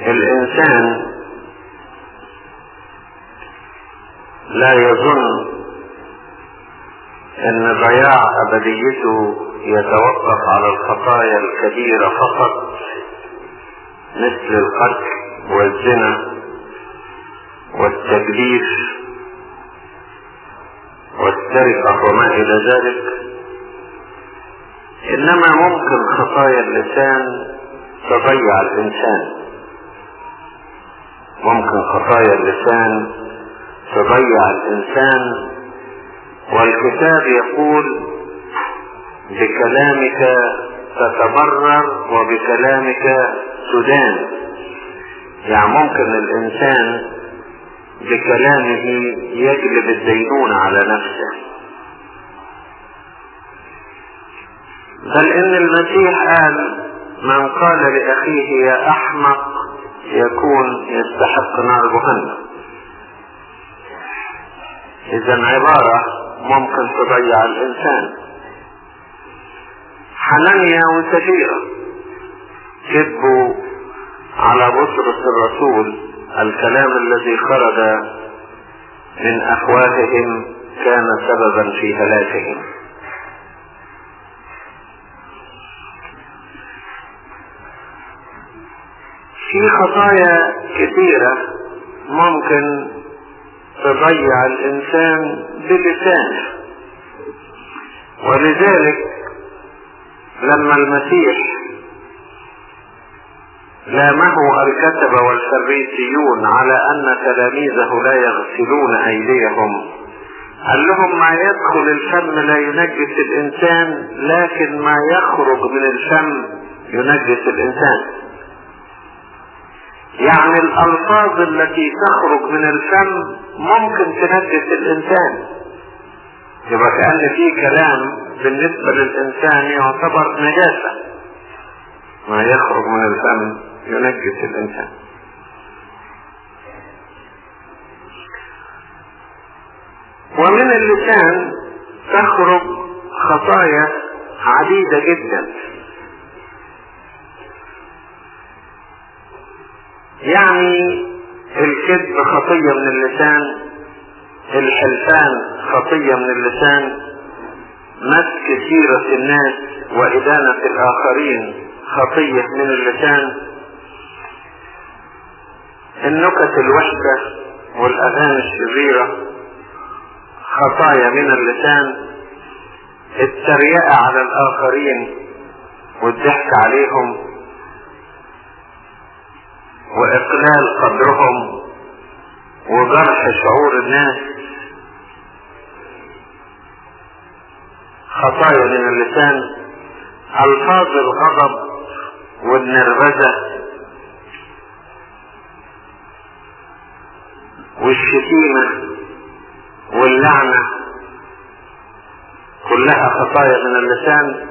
الإنسان لا يظن أن ضياع أبديته يتوقف على الخطايا الكبيرة فقط مثل القتل والزنا والتجليف والسرقة وما إلى ذلك. إنما ممكن خطايا اللسان تضيع الإنسان. ممكن خطايا اللسان تضيع الإنسان والكتاب يقول بكلامك تتبرر وبكلامك تدان. يعني ممكن الإنسان بكلامه يجلب الدينونة على نفسه. بل إن المسيح قال من قال لأخيه يا أحمق يكون يستحق نار جهنم. إذا عبارة ممكن تضيع الإنسان. حنانيا وسفيرة. كذبوا على بطرس الرسول. الكلام الذي خرج من افواههم كان سببا في هلاكهم. في خطايا كثيرة ممكن تضيع الإنسان بلسانه. ولذلك لما المسيح لامه الكتب والفريسيون على أن تلاميذه لا يغسلون أيديهم قال لهم ما يدخل الفم لا ينجس الإنسان لكن ما يخرج من الفم ينجس الإنسان. يعني الألفاظ التي تخرج من الفم ممكن تنجس الإنسان. يبقى كأن في كلام بالنسبة للإنسان يعتبر نجاسة. ما يخرج من الفم ينجس الإنسان. ومن اللسان تخرج خطايا عديدة جدا. يعني الكذب خطية من اللسان الحلفان خطية من اللسان مسك سيرة الناس وإدانة الآخرين خطية من اللسان. النكت الوحدة والأغاني الشريرة خطايا من اللسان. التريقة على الآخرين والضحك عليهم وإقلال قدرهم وجرح شعور الناس. خطايا من اللسان ألفاظ الغضب والنرفزة والشتيمة واللعنة كلها خطايا من اللسان.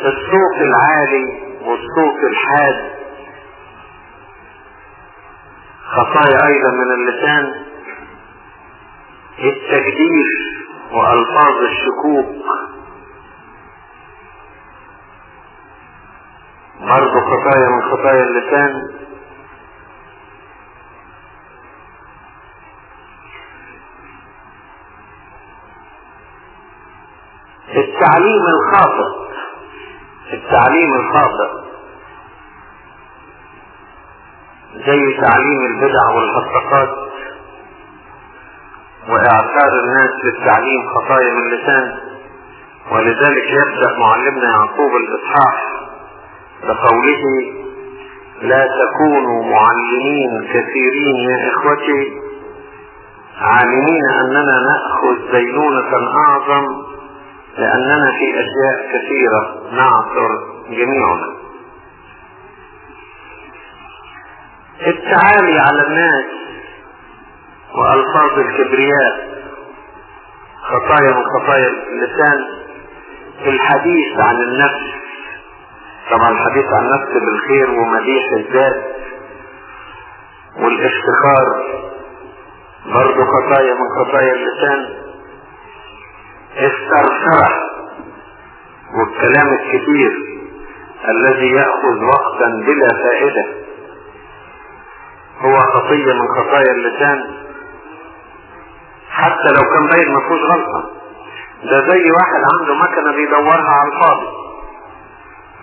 الصوت العالي والصوت الحاد خطايا أيضا من اللسان التجديف وألفاظ الشكوك. برضو خطايا من خطايا اللسان. التعليم الخاطئ التعليم الخاطئ. زي تعليم البدع والهرطقات واعثار الناس للتعليم خطايا من اللسان ولذلك يبدأ معلمنا يعقوب الإصحاح بقوله لا تكونوا معلمين كثيرين يا إخوتي عالمين أننا نأخذ دينونة أعظم لأننا في أشياء كثيرة نعثر جميعنا. التعالي على الناس وألفاظ الكبرياء خطايا من خطايا اللسان الحديث عن النفس. طبعا الحديث عن النفس بالخير ومديح الذات والافتخار برضو خطايا من خطايا اللسان. الثرثرة والكلام الكثير الذي يأخذ وقتا بلا فائدة. هو خطية من خطايا اللسان. حتى لو كان باين ما فيهوش غلطة. ده زي واحد عنده مكنة بيدورها على الفاضي.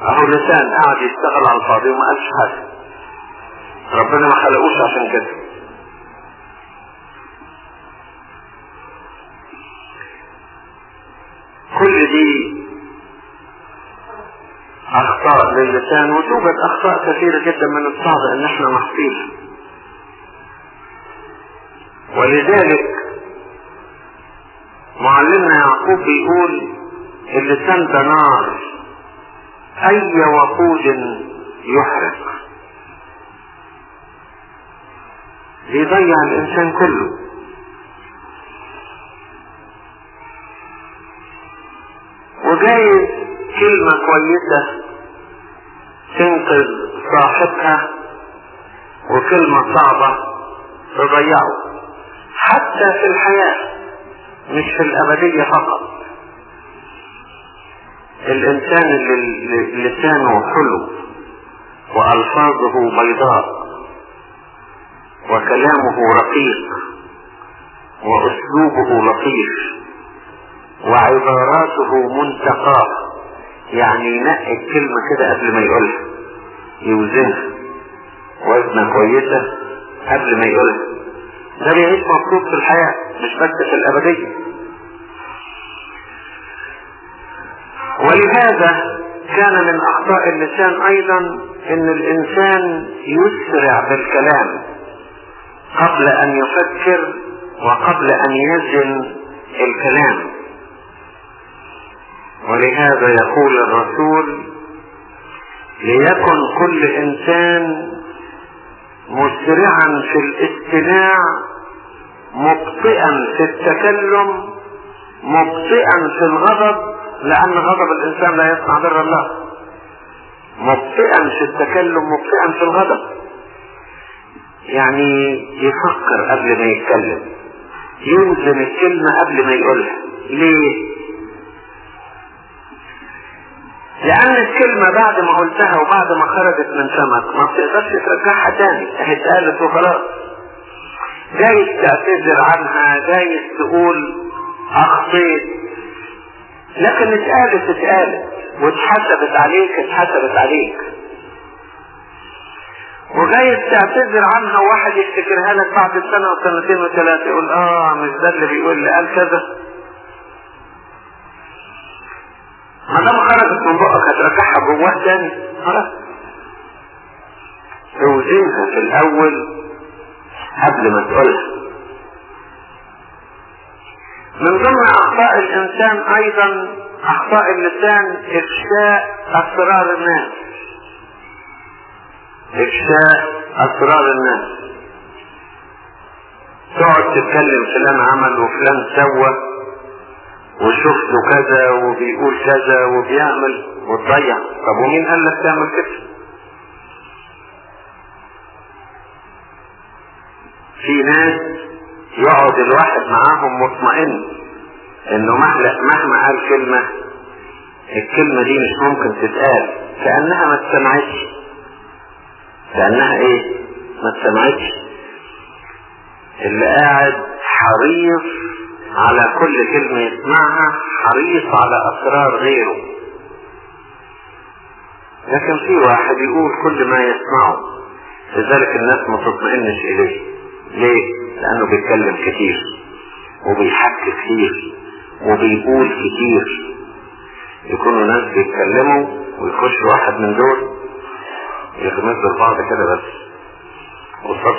أهو لسان قاعد يشتغل على الفاضي وما قالش حاجة. ربنا ما خلقوش عشان كده. كل دي أخطاء للسان وتوجد أخطاء كثيرة جدا من الصعب ان إحنا نحصيها ولذلك معلمنا يعقوب بيقول اللسان ده نار أي وقود يحرق؟ بيضيع الإنسان كله. وجايز كلمة كويسة تنقذ صاحبها وكلمة صعبة تضيعه. حتى في الحياة مش في الأبدية فقط. الإنسان اللي لسانه حلو وألفاظه بيضاء وكلامه رقيق وأسلوبه لطيف وعباراته منتقاة يعني ينقي الكلمة كده قبل ما يقولها يوزنها وزنة كويسة قبل ما يقولها. ده بيعيش مبسوط في الحياة مش بس في الأبدية. ولهذا كان من أخطاء اللسان أيضا أن الإنسان يسرع بالكلام قبل أن يفكر وقبل أن يزن الكلام. ولهذا يقول الرسول ليكن كل إنسان مسرعا في الاستماع مبطئا في التكلم مبطئا في الغضب لأن غضب الإنسان لا يصنع بر الله مبطئا في التكلم مبطئا في الغضب. يعني يفكر قبل ما يتكلم. يوزن الكلمة قبل ما يقولها. ليه؟ لأن الكلمة بعد ما قلتها وبعد ما خرجت من فمك ما بتقدرش ترجعها تاني. اتقالت وخلاص. جايز تعتذر عنها جايز تقول أخطيت. لكن اتقالت اتقالت. واتحسبت عليك اتحسبت عليك. وجايز تعتذر عنها وواحد يفتكرها لك بعد سنة وسنتين وثلاثة يقول آه مش ده اللي بيقول لي. قال كذا. ما دام خرجت من بقك هترجعها جواه تاني خلاص. توزنها في الأول قبل ما تقولها. من ضمن أخطاء الإنسان أيضا أخطاء اللسان إفشاء أسرار الناس. إفشاء أسرار الناس. تقعد تتكلم فلان عمل وفلان سوى. وشفته كذا وبيقول كذا وبيعمل وتضيع. طب ومين قال لك تعمل كده؟ في ناس يقعد الواحد معاهم مطمئن إنه مهما قال كلمة الكلمة دي مش ممكن تتقال. كأنها ما اتسمعتش. كأنها إيه؟ ما اتسمعتش. اللي قاعد حريص على كل كلمة يسمعها حريص على أسرار غيره. لكن في واحد يقول كل ما يسمعه لذلك الناس ما تطمئنش إليه. ليه؟ لأنه بيتكلم كتير وبيحكي كتير وبيقول كتير. يكونوا ناس بيتكلموا ويخش واحد من دول يغمزوا لبعض كده بس.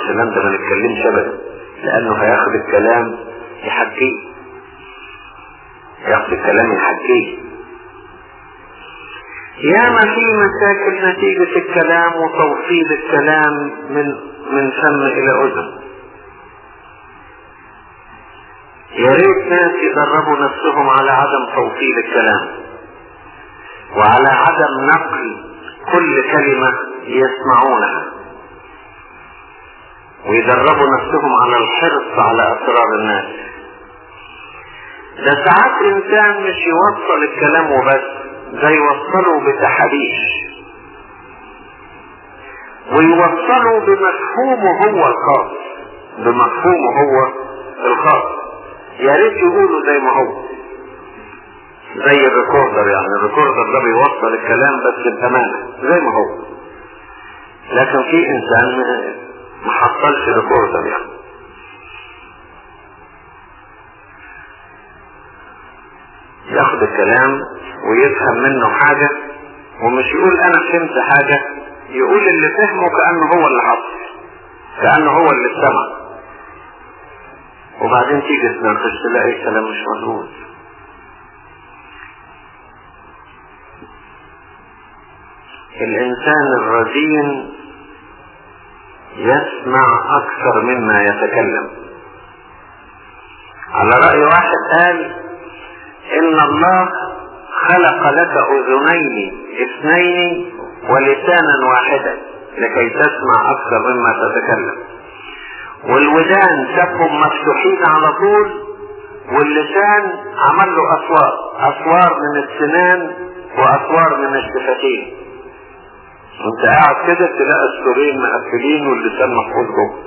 فلان ده ما نتكلمش ابدا لأنه هياخد الكلام يحكيه ياخد الكلام يحكيه ياما في مشاكل نتيجة الكلام وتوصيل الكلام من من فم إلى أذن. يا ريت ناس يدربوا نفسهم على عدم توصيل الكلام. وعلى عدم نقل كل كلمة يسمعونها. ويدربوا نفسهم على الحرص على أسرار الناس. ده ساعات إنسان مش يوصل الكلام وبس ده يوصله بتحريش. ويوصله بمفهومه هو الخاص بمفهومه هو الخاص. يا ريت يقولوا زي ما هو. زي ال recorder يعني ال recorder ده بيوصل الكلام بس بأمانة زي ما هو. لكن في إنسان ما حصلش recorder يعني. ياخد الكلام ويفهم منه حاجة ومش يقول أنا فهمت حاجة يقول اللي فهمه كأنه هو اللي حصل كأنه هو اللي استمع وبعدين تيجي تناقش تلاقي الكلام مش مظبوط. الإنسان الرزين يسمع أكثر مما يتكلم. على رأي واحد قال إن الله خلق لك أذنين اثنين ولسانا واحدا لكي تسمع أكثر مما تتكلم. والودان سابهم مفتوحين على طول واللسان عمل له أسوار أسوار من السنان وأسوار من الشفتين. أنت قاعد كده تلاقي السورين مقفلين واللسان محفوظ جوه.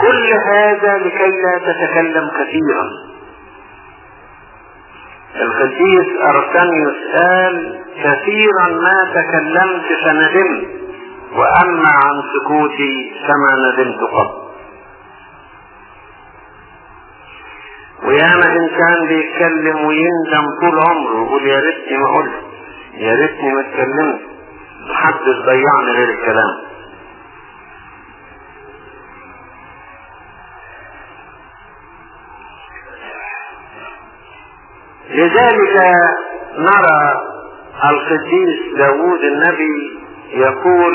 كل هذا لكي لا تتكلم كثيرا. القديس ارسانيوس قال كثيرا ما تكلمت فندمت وأما عن سكوتي فما ندمت قط. وياما انسان بيتكلم ويندم طول عمره يقول يا ريتني ما قلت يا ريتني ما اتكلمت محدش ضيعني غير الكلام. لذلك نرى القديس داود النبي يقول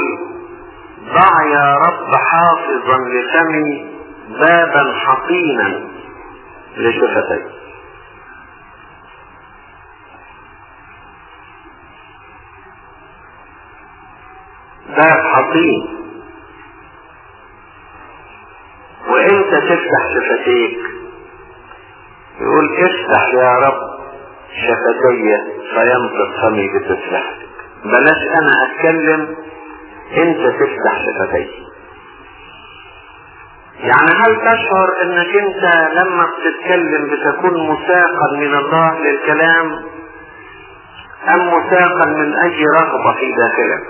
ضع يا رب حافظا لفمي بابا حصينا لشفتي باب حصين وإنت تفتح شفتيك. يقول افتح يا رب شفتي فينطق فمي بتسبحتك بلاش أنا أتكلم أنت تفتح شفتي. يعني هل تشعر إنك أنت لما بتتكلم بتكون مساقا من الله للكلام أم مساقا من أي رغبة في داخلك؟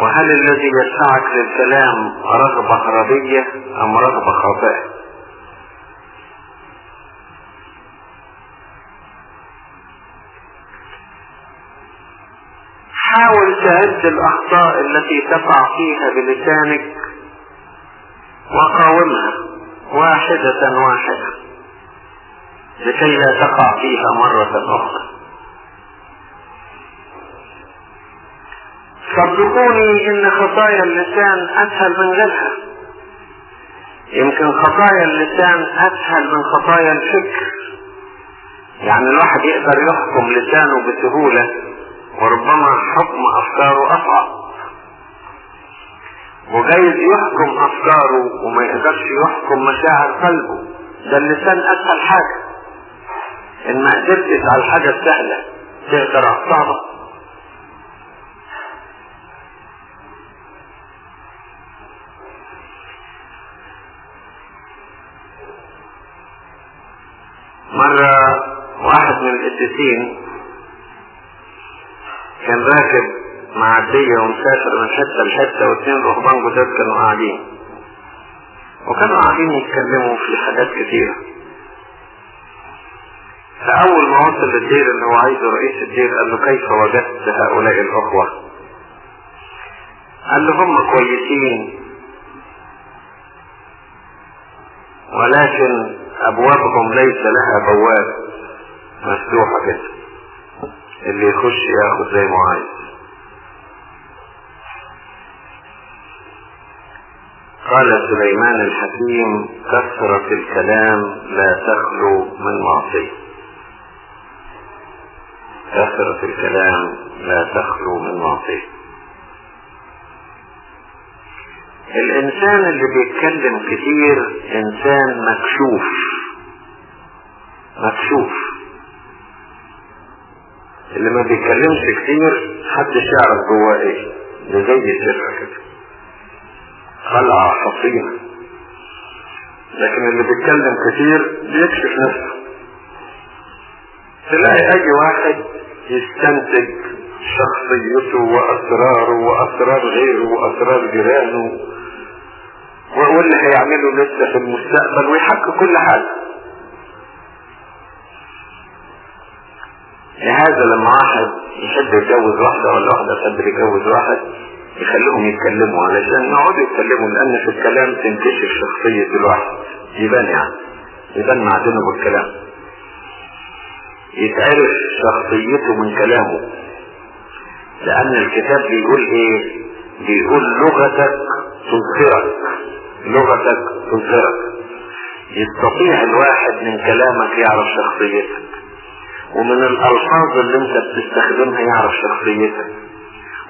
وهل الذي يدفعك للكلام رغبة غربية أم رغبة خاطئة؟ حاول تعد الأخطاء التي تقع فيها بلسانك وقاومها واحدة واحدة لكي لا تقع فيها مرة أخرى. صدقوني إن خطايا اللسان أسهل من غيرها. يمكن خطايا اللسان أسهل من خطايا الفكر. يعني الواحد يقدر يحكم لسانه بسهولة. وربما حكم أفكاره أصعب. وجايز يحكم أفكاره وما يقدرش يحكم مشاعر قلبه. ده اللسان أسهل حاجة. إن ما قدرتش على الحاجة السهلة تقدر على الصعبة مرة واحد من القديسين كان راكب معدية ومسافر من حتة لحتة واثنين رهبان جداد كانوا قاعدين. وكانوا قاعدين يتكلموا في حاجات كتيرة. فأول ما وصل للدير اللي هو عايزه رئيس الدير قال له كيف وجدت هؤلاء الأخوة؟ قال له هم كويسين. ولكن أبوابهم ليس لها بواب مفتوحة كده. اللي يخش ياخد زي ما عايز. قال سليمان الحكيم كثرة الكلام لا تخلو من معصية. كثرة الكلام لا تخلو من معصية. الإنسان اللي بيتكلم كتير إنسان مكشوف. مكشوف. اللي ما بيتكلمش كتير محدش يعرف جواه إيه؟ ده زي السر كده خلعة حصينة لكن اللي بيتكلم كتير بيكشف نفسه. تلاقي أي واحد يستنتج شخصيته وأسراره وأسرار غيره وأسرار جيرانه واللي هيعمله لسه في المستقبل ويحكي كل حاجة. لهذا لما واحد يحب يتجوز واحدة ولا واحدة تحب يتجوز واحد يخليهم يتكلموا علشان يقعدوا يتكلموا لأن في الكلام تنكشف شخصية الواحد. يبان يعني. يبان معدنه بالكلام يتعرف شخصيته من كلامه. لأن الكتاب بيقول إيه؟ بيقول لغتك تظهرك. لغتك تظهرك. يستطيع الواحد من كلامك يعرف شخصيتك. ومن الألفاظ اللي انت بتستخدمها يعرف شخصيتك.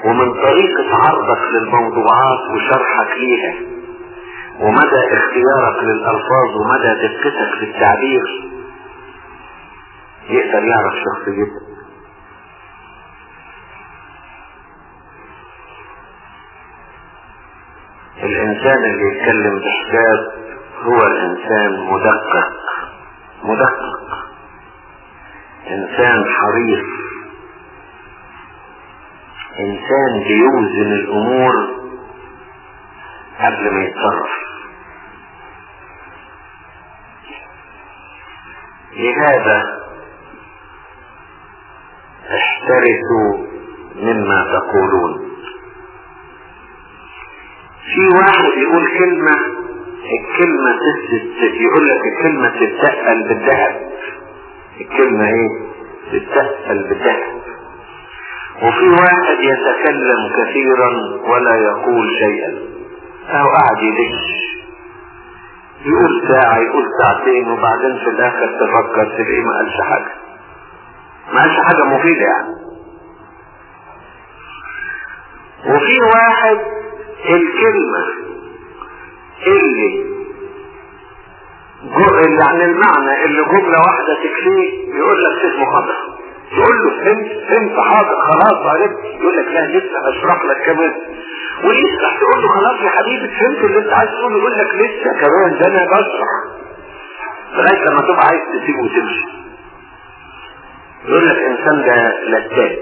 ومن طريقة عرضك للموضوعات وشرحك ليها. ومدى اختيارك للألفاظ ومدى دقتك في التعبير يقدر يعرف شخصيتك. الإنسان اللي يتكلم بحساب هو الإنسان مدقق. مدقق. إنسان حريص. إنسان بيوزن الأمور قبل ما يتصرف. لهذا احترسوا مما تقولون. في واحد يقول كلمة الكلمة يقول لك الكلمة تتقل بالذهب. الكلمة إيه؟ تتقل بالذهب وفي واحد يتكلم كثيرا ولا يقول شيئا. أو قاعد يدش. يقول ساعة يقول ساعتين وبعدين في الآخر تفكر تلاقيه ما قالش حاجة. ما قالش حاجة مفيدة يعني. وفي واحد الكلمة اللي يعني المعنى اللي جملة واحدة تكفيه يقول لك اسمه خطأ تقول له فهمت فهمت حاضر خلاص عرفت. يقول لك لا لسه هشرح لك كمان. ويشرح تقول له خلاص يا حبيبي فهمت اللي انت عايز تقوله يقول لك لسه كمان ده أنا بشرح. لغاية لما تبقى عايز تسيبه وتمشي. يقول لك إنسان ده لتات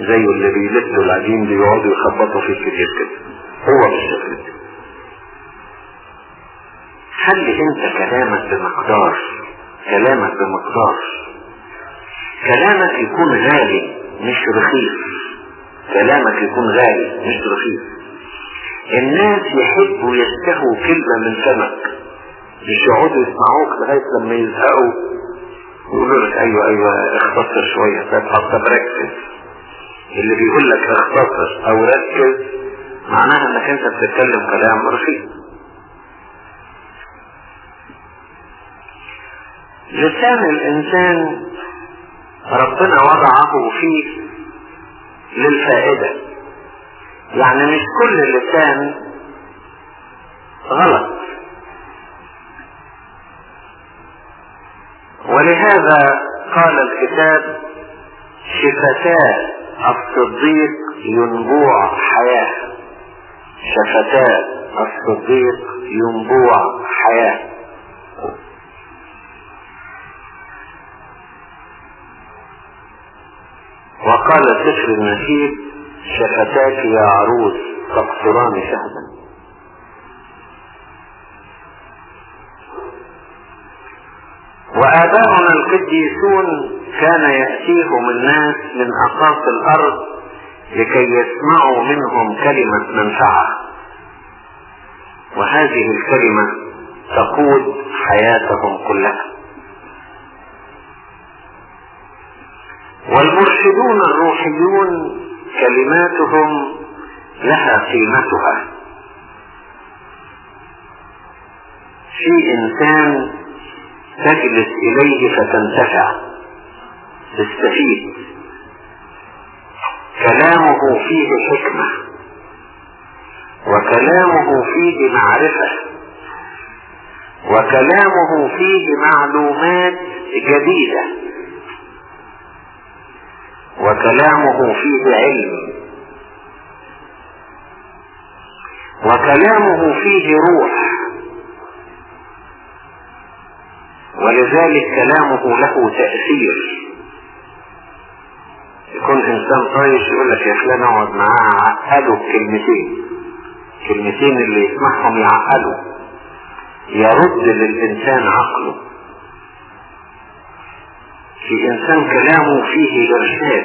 زي اللي بيلفوا العجين بيقعدوا يخبطوا فيه كتير كده هو بالشكل ده. خلي انت كلامك بمقدار؟ كلامك بمقدار. كلامك يكون غالي مش رخيص. كلامك يكون غالي مش رخيص. الناس يحبوا يستهوا كلمة من فمك مش يقعدوا يسمعوك لغاية لما يزهقوا. يقولوا لك أيوه أيوه اختصر شوية طب ركز. اللي بيقول لك اختصر أو ركز معناها إنك أنت بتتكلم كلام رخيص. لسان الإنسان ربنا وضعه فيه للفائدة. يعني مش كل لسان غلط. ولهذا قال الكتاب شفتا الصديق ينبوع حياة. شفتا الصديق ينبوع حياة. وقال سفر النشيد شفتاك يا عروس تقصران شهدا. وآباؤنا القديسون كان يأتيهم الناس من أقاصي الأرض لكي يسمعوا منهم كلمة منفعة. وهذه الكلمة تقود حياتهم كلها. والمرشدون الروحيون كلماتهم لها قيمتها. في إنسان تجلس إليه فتنتفع تستفيد. كلامه فيه حكمة وكلامه فيه معرفة وكلامه فيه معلومات جديدة. وكلامه فيه علم. وكلامه فيه روح. ولذلك كلامه له تأثير. يكون إنسان طايش يقول لك يا فلان أقعد معاه عقله بكلمتين. كلمتين اللي يسمعهم يعقله يرد للإنسان عقله. في انسان كلامه فيه إرشاد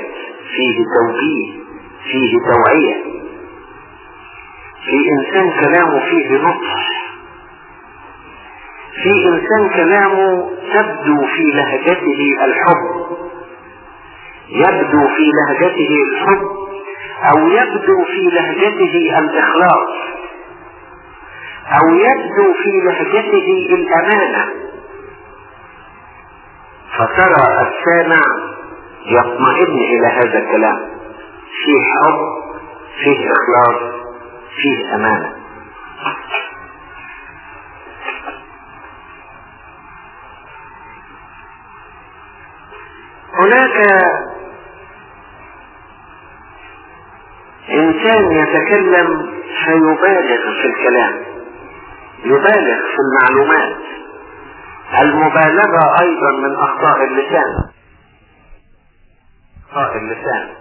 فيه توجيه فيه توعية. في إنسان كلامه فيه نصح في إنسان كلامه تبدو في لهجته الحب. يبدو في لهجته الحب أو يبدو في لهجته الإخلاص. أو يبدو في لهجته الأمانة. فترى السامع يطمئن إلى هذا الكلام. فيه حب فيه إخلاص فيه أمانة. هناك إنسان يتكلم فيبالغ في الكلام يبالغ في المعلومات. المبالغة أيضا من أخطاء اللسان. أخطاء اللسان.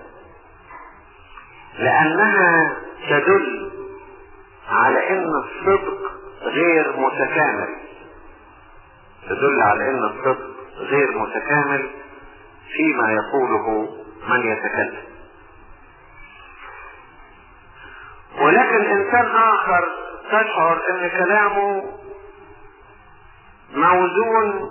لأنها تدل على إن الصدق غير متكامل. تدل على إن الصدق غير متكامل فيما يقوله من يتكلم. ولكن إنسان آخر تشعر إن كلامه موزون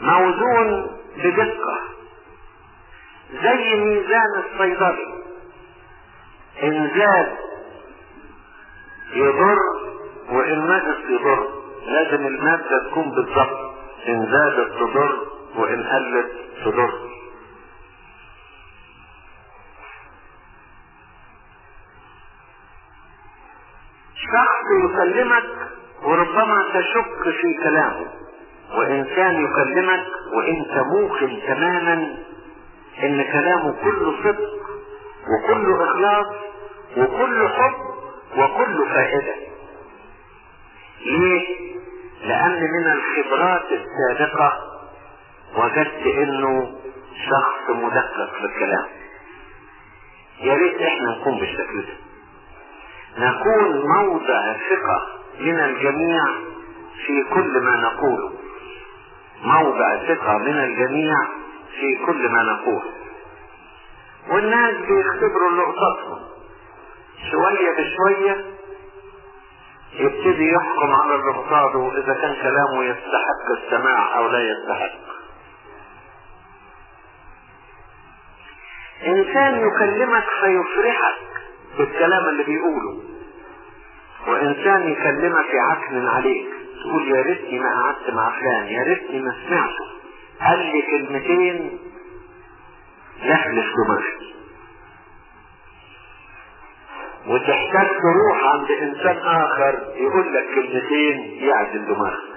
موزون بدقة زي ميزان الصيدلي. إن زاد يضر وإن نقص يضر لازم المادة تكون بالضبط. إن زادت تضر وإن قلت تضر. شخص يكلمك وربما تشك في كلامه. وإنسان يكلمك وإنت موقن تماما إن كلامه كله صدق وكله إخلاص وكله حب وكله فائدة. ليه؟ لأن من الخبرات السابقة وجدت إنه شخص مدقق في الكلام. يا ريت إحنا نكون بالشكل ده. نكون موضع ثقة من الجميع في كل ما نقوله موضع ثقة من الجميع في كل ما نقوله والناس بيختبروا قصادهم شوية بشوية يبتدي يحكم على اللي قصاده إذا كان كلامه يستحق السماع أو لا يستحق. إنسان يكلمك فيفرحك. بالكلام اللي بيقوله. وإنسان يكلمك يعكنن عليك تقول يا ريتني ما قعدت مع فلان يا ريتني ما سمعته. قال لي كلمتين لحلف دماغي وتحتاج تروح عند إنسان آخر يقول لك كلمتين يعدل دماغك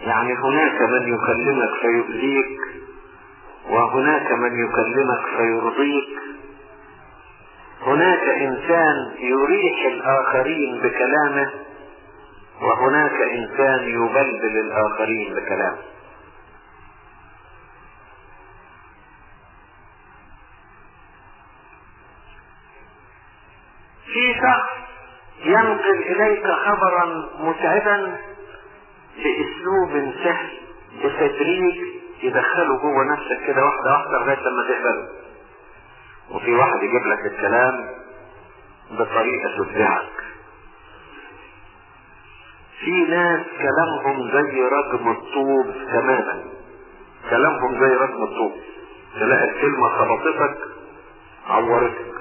يعني هناك من يكلمك فيؤذيك وهناك من يكلمك فيرضيك. هناك إنسان يريح الآخرين بكلامه وهناك إنسان يبلبل الآخرين بكلامه. في شخص ينقل إليك خبرا متعبا بأسلوب سهل بتدريج يدخله جوه نفسك كده واحدة واحدة لغاية لما تقبله. وفي واحد يجيب لك الكلام بطريقة تبدعك في ناس كلامهم زي رجم الطوب تماما. كلامهم زي رجم الطوب. تلاقي الكلمة خبطتك عورتك.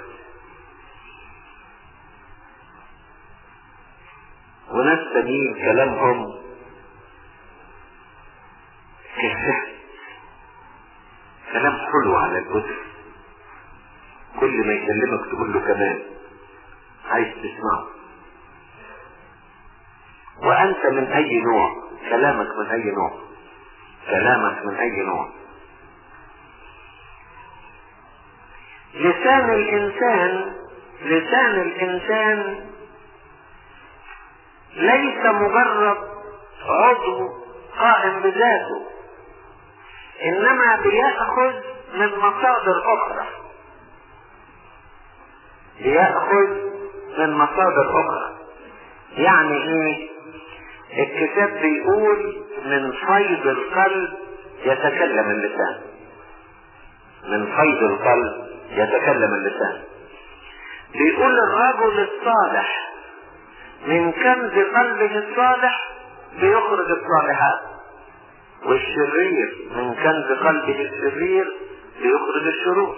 وناس تانيين كلامهم كالسهل كلام حلو على الأذن كل ما يكلمك تقول له كمان. عايز تسمعه. وأنت من أي نوع؟ كلامك من أي نوع؟ كلامك من أي نوع؟ لسان الإنسان لسان الإنسان ليس مجرد عضو قائم بذاته إنما بيأخذ من مصادر أخرى. بيأخذ من مصادر أخرى. يعني إيه؟ الكتاب بيقول من فيض القلب يتكلم اللسان. من فيض القلب يتكلم اللسان. بيقول الرجل الصالح من كنز قلبه الصالح بيخرج الصالحات. والشرير من كنز قلبه الشرير بيخرج الشرور.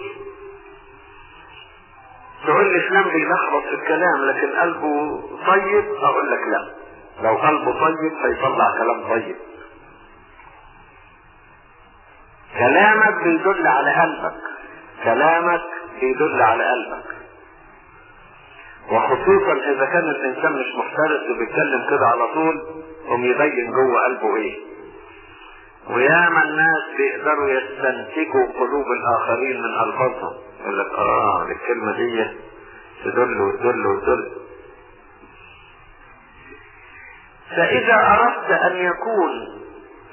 تقول لي فلان بيلخبط في الكلام لكن قلبه طيب؟ أقول لك لا. لو قلبه طيب هيطلع كلام طيب. كلامك بيدل على قلبك. كلامك بيدل على قلبك. وخصوصا إذا كان الإنسان مش محترس وبيتكلم كده على طول قوم يبين جوه قلبه إيه. وياما الناس بيقدروا يستنتجوا قلوب الآخرين من ألفاظهم. يقول لك آه الكلمة دي تدل وتدل وتدل. فإذا أردت أن يكون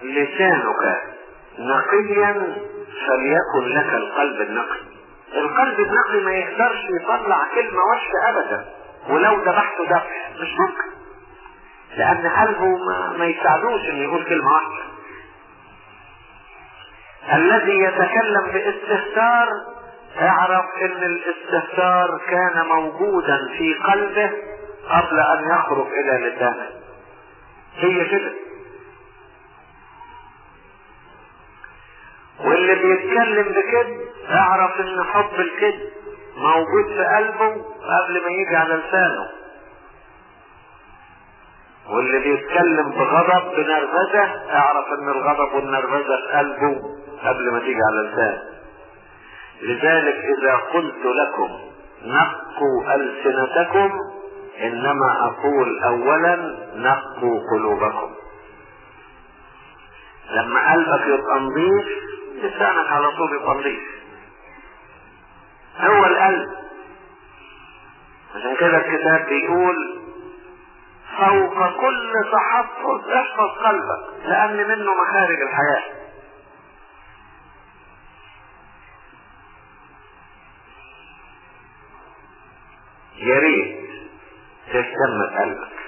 لسانك نقيا فليكن لك القلب النقي. القلب النقي ما يقدرش يطلع كلمة وحشة أبدا ولو ذبحته ذبح مش ممكن. لأن قلبه ما, ما يساعدوش إنه يقول كلمة واحدة الذي يتكلم باستهتار اعرف إن الاستهتار كان موجودا في قلبه قبل أن يخرج إلى لسانه. هي كده واللي بيتكلم بكذب اعرف إن حب الكذب موجود في قلبه قبل ما يجي على لسانه. واللي بيتكلم بغضب بنرفزة اعرف إن الغضب والنرفزة في قلبه قبل ما تيجي على لسانه. لذلك إذا قلت لكم نقوا ألسنتكم إنما أقول اولا نقوا قلوبكم. لما قلبك يبقى نظيف لسانك على طول يبقى نظيف. هو القلب. عشان كده الكتاب بيقول فوق كل تحفظ احفظ قلبك لأن منه مخارج الحياة. يا ريت تهتم بقلبك.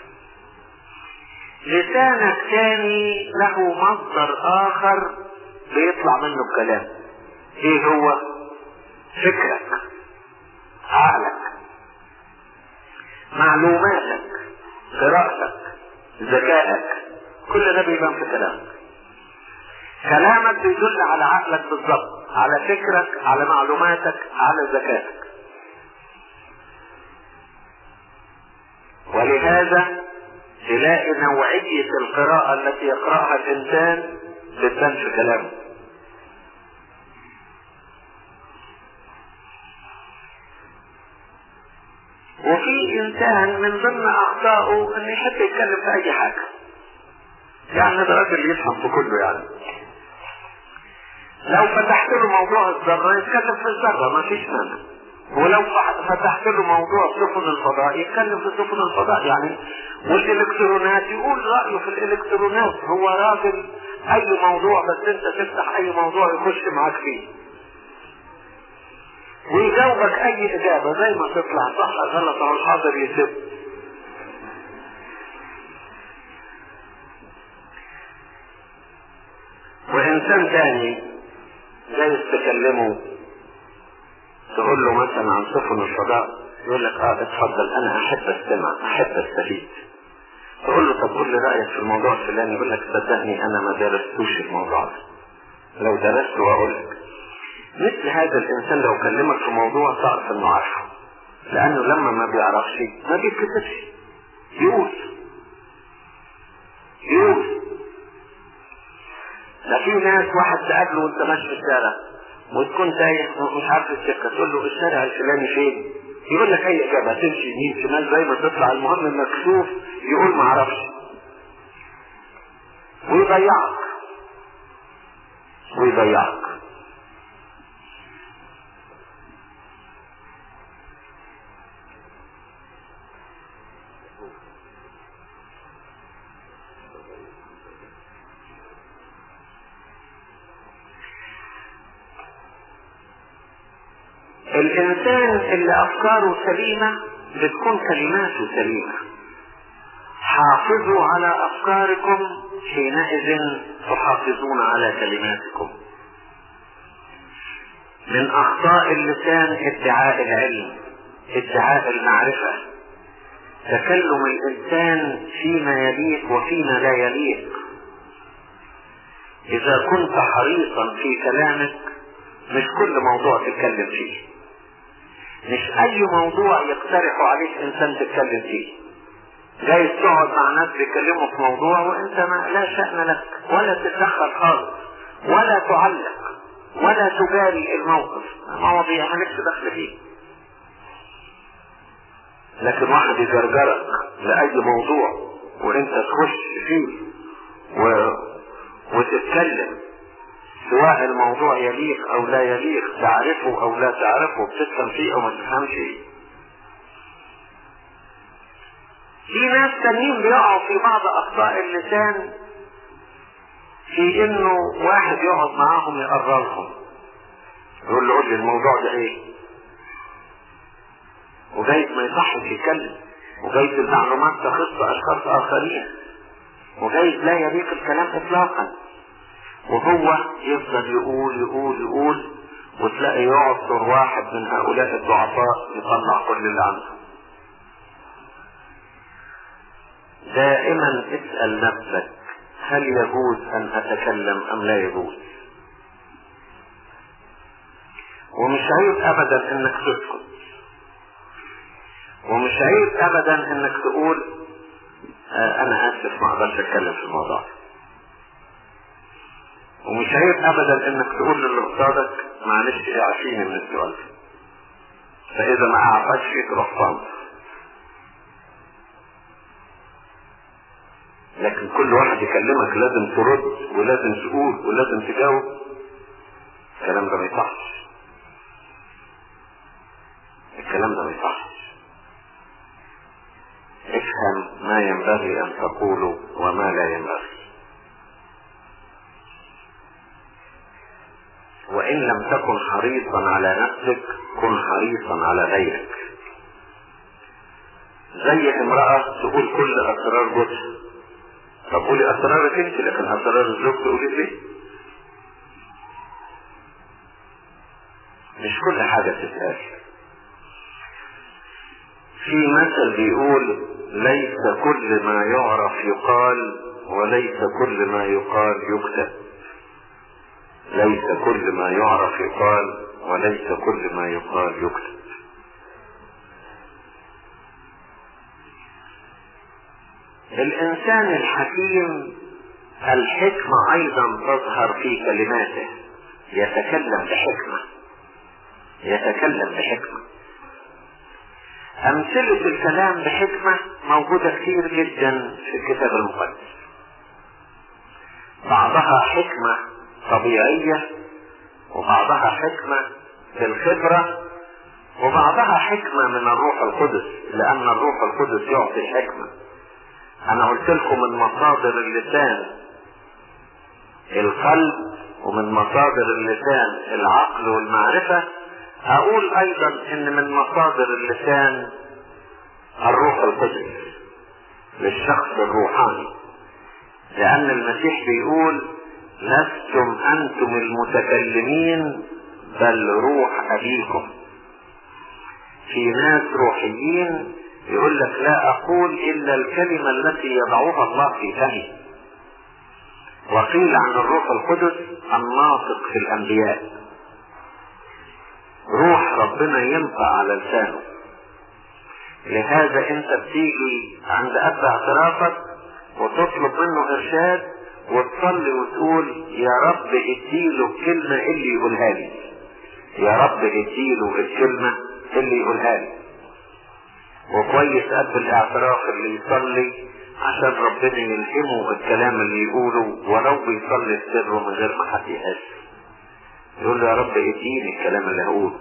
لسانك تاني له مصدر آخر بيطلع منه الكلام. إيه هو؟ فكرك عقلك معلوماتك قراءتك ذكائك. كل ده بيبان في كلامك. كلامك بيدل على عقلك بالظبط على فكرك على معلوماتك على ذكائك. ولهذا تلاقي نوعية القراءة التي يقرأها الإنسان بتبان في كلامه. وفي إنسان من ضمن أخطائه انه يحب يتكلم في أي حاجة. يعني ده راجل يفهم في كله يعني. لو فتحت له موضوع الذرة يتكلم في الذرة ما فيش مانع. ولو فتحت له موضوع سفن الفضاء يتكلم في سفن الفضاء. يعني والإلكترونات يقول رأيه في الإلكترونات. هو راجل أي موضوع بس أنت تفتح أي موضوع يخش معاك فيه. ويجاوبك أي إجابة زي ما تطلع. صح غلط أو الحاضر يسب. وإنسان تاني جاي تكلمه. تقول له مثلا عن سفن الفضاء يقول لك آه اتفضل أنا أحب استمع أحب استفيد تقول له طب قول لي رأيك في الموضوع الفلاني. يقول لك صدقني أنا ما درستوش الموضوع ده. لو درسته أقول لك. مثل هذا الإنسان لو كلمك في موضوع تعرف إنه عارفه. لأنه لما ما بيعرفش ما بيتكتبش يقول. يقول. ده في ناس واحد تقابله وأنت ماشي في الشارع؟ وتكون تايه مش عارف السكه تقول له الشارع الفلاني فين؟ يقول لك أي إجابة؟ تمشي يمين شمال زي ما تطلع المهم المكشوف يقول ما أعرفش. ويضيعك. ويضيعك. اللي افكاره سليمة بتكون كلماته سليمة. حافظوا على أفكاركم حينئذ تحافظون على كلماتكم. من أخطاء اللسان ادعاء العلم ادعاء المعرفة. تكلم الإنسان فيما يليق وفيما لا يليق. إذا كنت حريصا في كلامك مش كل موضوع تتكلم فيه. مش أي موضوع يقترح عليك إنسان تتكلم فيه. جاي تقعد مع ناس بيتكلموا في موضوع وإنت ما لا شأن لك ولا تتدخل خالص ولا تعلق ولا تبالي الموقف. مواضيع مالكش دخل فيه. لكن واحد يجرجرك لأي موضوع وإنت تخش فيه و... وتتكلم سواء الموضوع يليق أو لا يليق تعرفه أو لا تعرفه بتفهم فيه أو ما تفهمش فيه. في ناس تانيين بيقعوا في بعض أخطاء اللسان في إنه واحد يقعد معاهم يقررهم يقول له قول لي الموضوع ده إيه؟ وجايز ما يصحش يتكلم وجايز المعلومات تخص أشخاص آخرين وجايز لا يليق الكلام اطلاقا. وهو يفضل يقول يقول يقول وتلاقي يعصر واحد من هؤلاء الضعفاء يطلع كل اللي عنده. دائما اسأل نفسك هل يجوز أن أتكلم أم لا يجوز؟ ومش عيب ابدا إنك تسكت. ومش عيب ابدا إنك تقول آه أنا آسف ما أقدرش أتكلم في الموضوع ومش عيب ابدا إنك تقول للي قصادك معلش اعفيني من السؤال فإذا ما اعفاش فيك صامت لكن كل واحد يكلمك لازم ترد ولازم تقول ولازم تجاوب. الكلام ده ما يصحش. الكلام ده ما يصحش. افهم ما ينبغي أن تقوله وما لا ينبغي. وان لم تكن حريصا على نفسك كن حريصا على غيرك. زي امرأة تقول كل أسرار جوزها طب قولي أسرارك انت لكن أسرار الزوج تقولي ليه مش كل حاجة تتقال في مثل بيقول ليس كل ما يعرف يقال وليس كل ما يقال يكتب. ليس كل ما يعرف يقال وليس كل ما يقال يكتب. الإنسان الحكيم الحكمة أيضا تظهر في كلماته. يتكلم بحكمة. يتكلم بحكمة. أمثلة الكلام بحكمة موجودة كثير جدا في الكتاب المقدس. بعضها حكمة طبيعية وبعضها حكمة بالخبرة وبعضها حكمة من الروح القدس لأن الروح القدس يعطي الحكمة أنا قلت لكم من مصادر اللسان القلب ومن مصادر اللسان العقل والمعرفة. أقول أيضا إن من مصادر اللسان الروح القدس للشخص الروحاني لأن المسيح بيقول لستم أنتم المتكلمين بل روح أبيكم. في ناس روحيين يقول لك لا أقول إلا الكلمة التي يضعها الله في فمي. وقيل عن الروح القدس الناطق في الأنبياء. روح ربنا ينطق على لسانه. لهذا انت بتيجي عند اب اعترافك وتطلب منه إرشاد وتصلي وتقول يا رب اديله الكلمة اللي يقولها لي. يا رب اديله الكلمة اللي يقولها لي. وكويس اب الأعتراف اللي يصلي عشان ربنا يلهمه الكلام اللي يقوله ولو بيصلي السر من غير ما حد يحس. يقول له يا رب اديني الكلام اللي هقوله.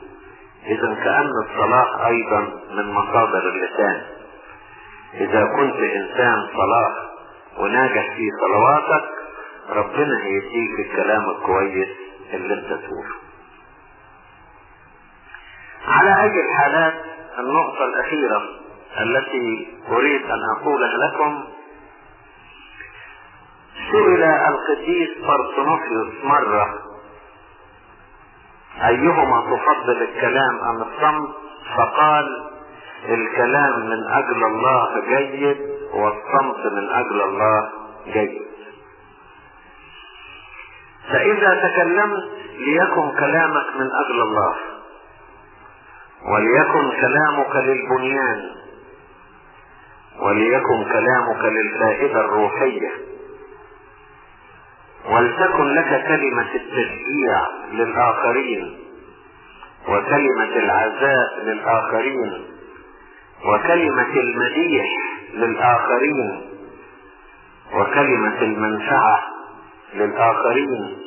إذا كأن الصلاة أيضا من مصادر اللسان. إذا كنت إنسان صلاة وناجح في صلواتك ربنا هيديك الكلام الكويس اللي انت تقوله. على أي الحالات النقطة الأخيرة التي أريد أن أقولها لكم؟ سئل القديس بارثنوفيوس مرة أيهما تفضل الكلام أم الصمت؟ فقال الكلام من أجل الله جيد والصمت من أجل الله جيد. فإذا تكلمت ليكن كلامك من أجل الله وليكن كلامك للبنيان وليكن كلامك للفائدة الروحية ولتكن لك كلمة التشجيع للآخرين وكلمة العزاء للآخرين وكلمة المديح للآخرين وكلمة المنفعة للآخرين.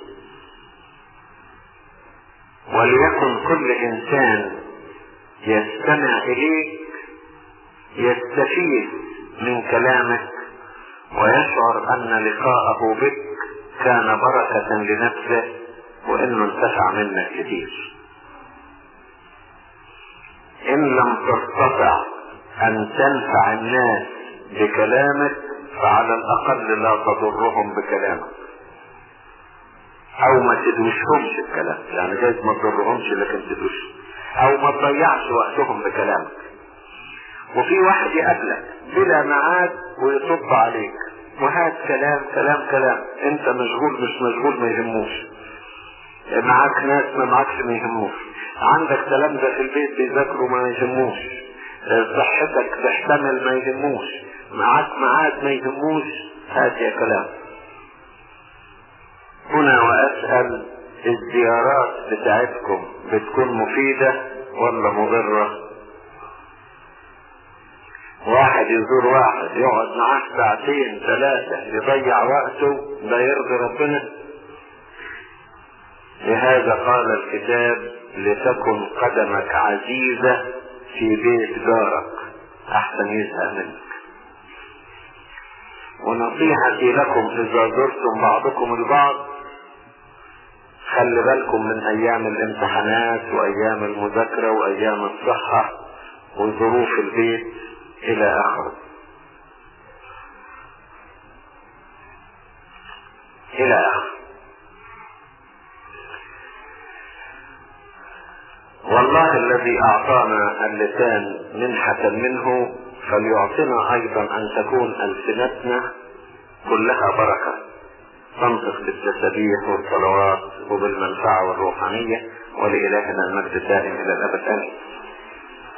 وليكن كل إنسان يستمع إليك يستفيد من كلامك ويشعر أن لقاءه بك كان بركة لنفسه وإنه انتفع منك كثير. إن لم تستطع أن تنفع الناس بكلامك فعلى الأقل لا تضرهم بكلامك. أو ما تدوشهمش الكلام يعني جايز ما تضرهمش لكن تدوش. أو ما تضيعش وقتهم بكلامك. وفي واحد يقابلك بلا ميعاد ويصب عليك. وهات كلام كلام كلام. أنت مشغول مش مشغول ما يهموش. معاك ناس ما معكش ما يهموش. عندك تلامذة في البيت بيذاكروا ما يهموش. صحتك تحتمل ما يهموش. معاك ميعاد ما يهموش. هات يا كلام. هنا وأسأل الزيارات بتاعتكم بتكون مفيدة ولا مضرة؟ واحد يزور واحد يقعد معاه ساعتين ثلاثة يضيع وقته ده يرضي ربنا. لهذا قال الكتاب لتكن قدمك عزيزة في بيت جارك أحسن يزهق منك. ونصيحتي لكم إذا زرتم بعضكم البعض خلي بالكم من أيام الامتحانات وأيام المذاكرة وأيام الصحة وظروف البيت إلى آخره. إلى آخره. والله الذي أعطانا اللسان منحة منه فليعطنا أيضا أن تكون ألسنتنا كلها بركة. تنطق بالتسبيح والصلوات وبالمنفعة والروحانية ولإلهنا المجد الدائم إلى الأبد. آمين.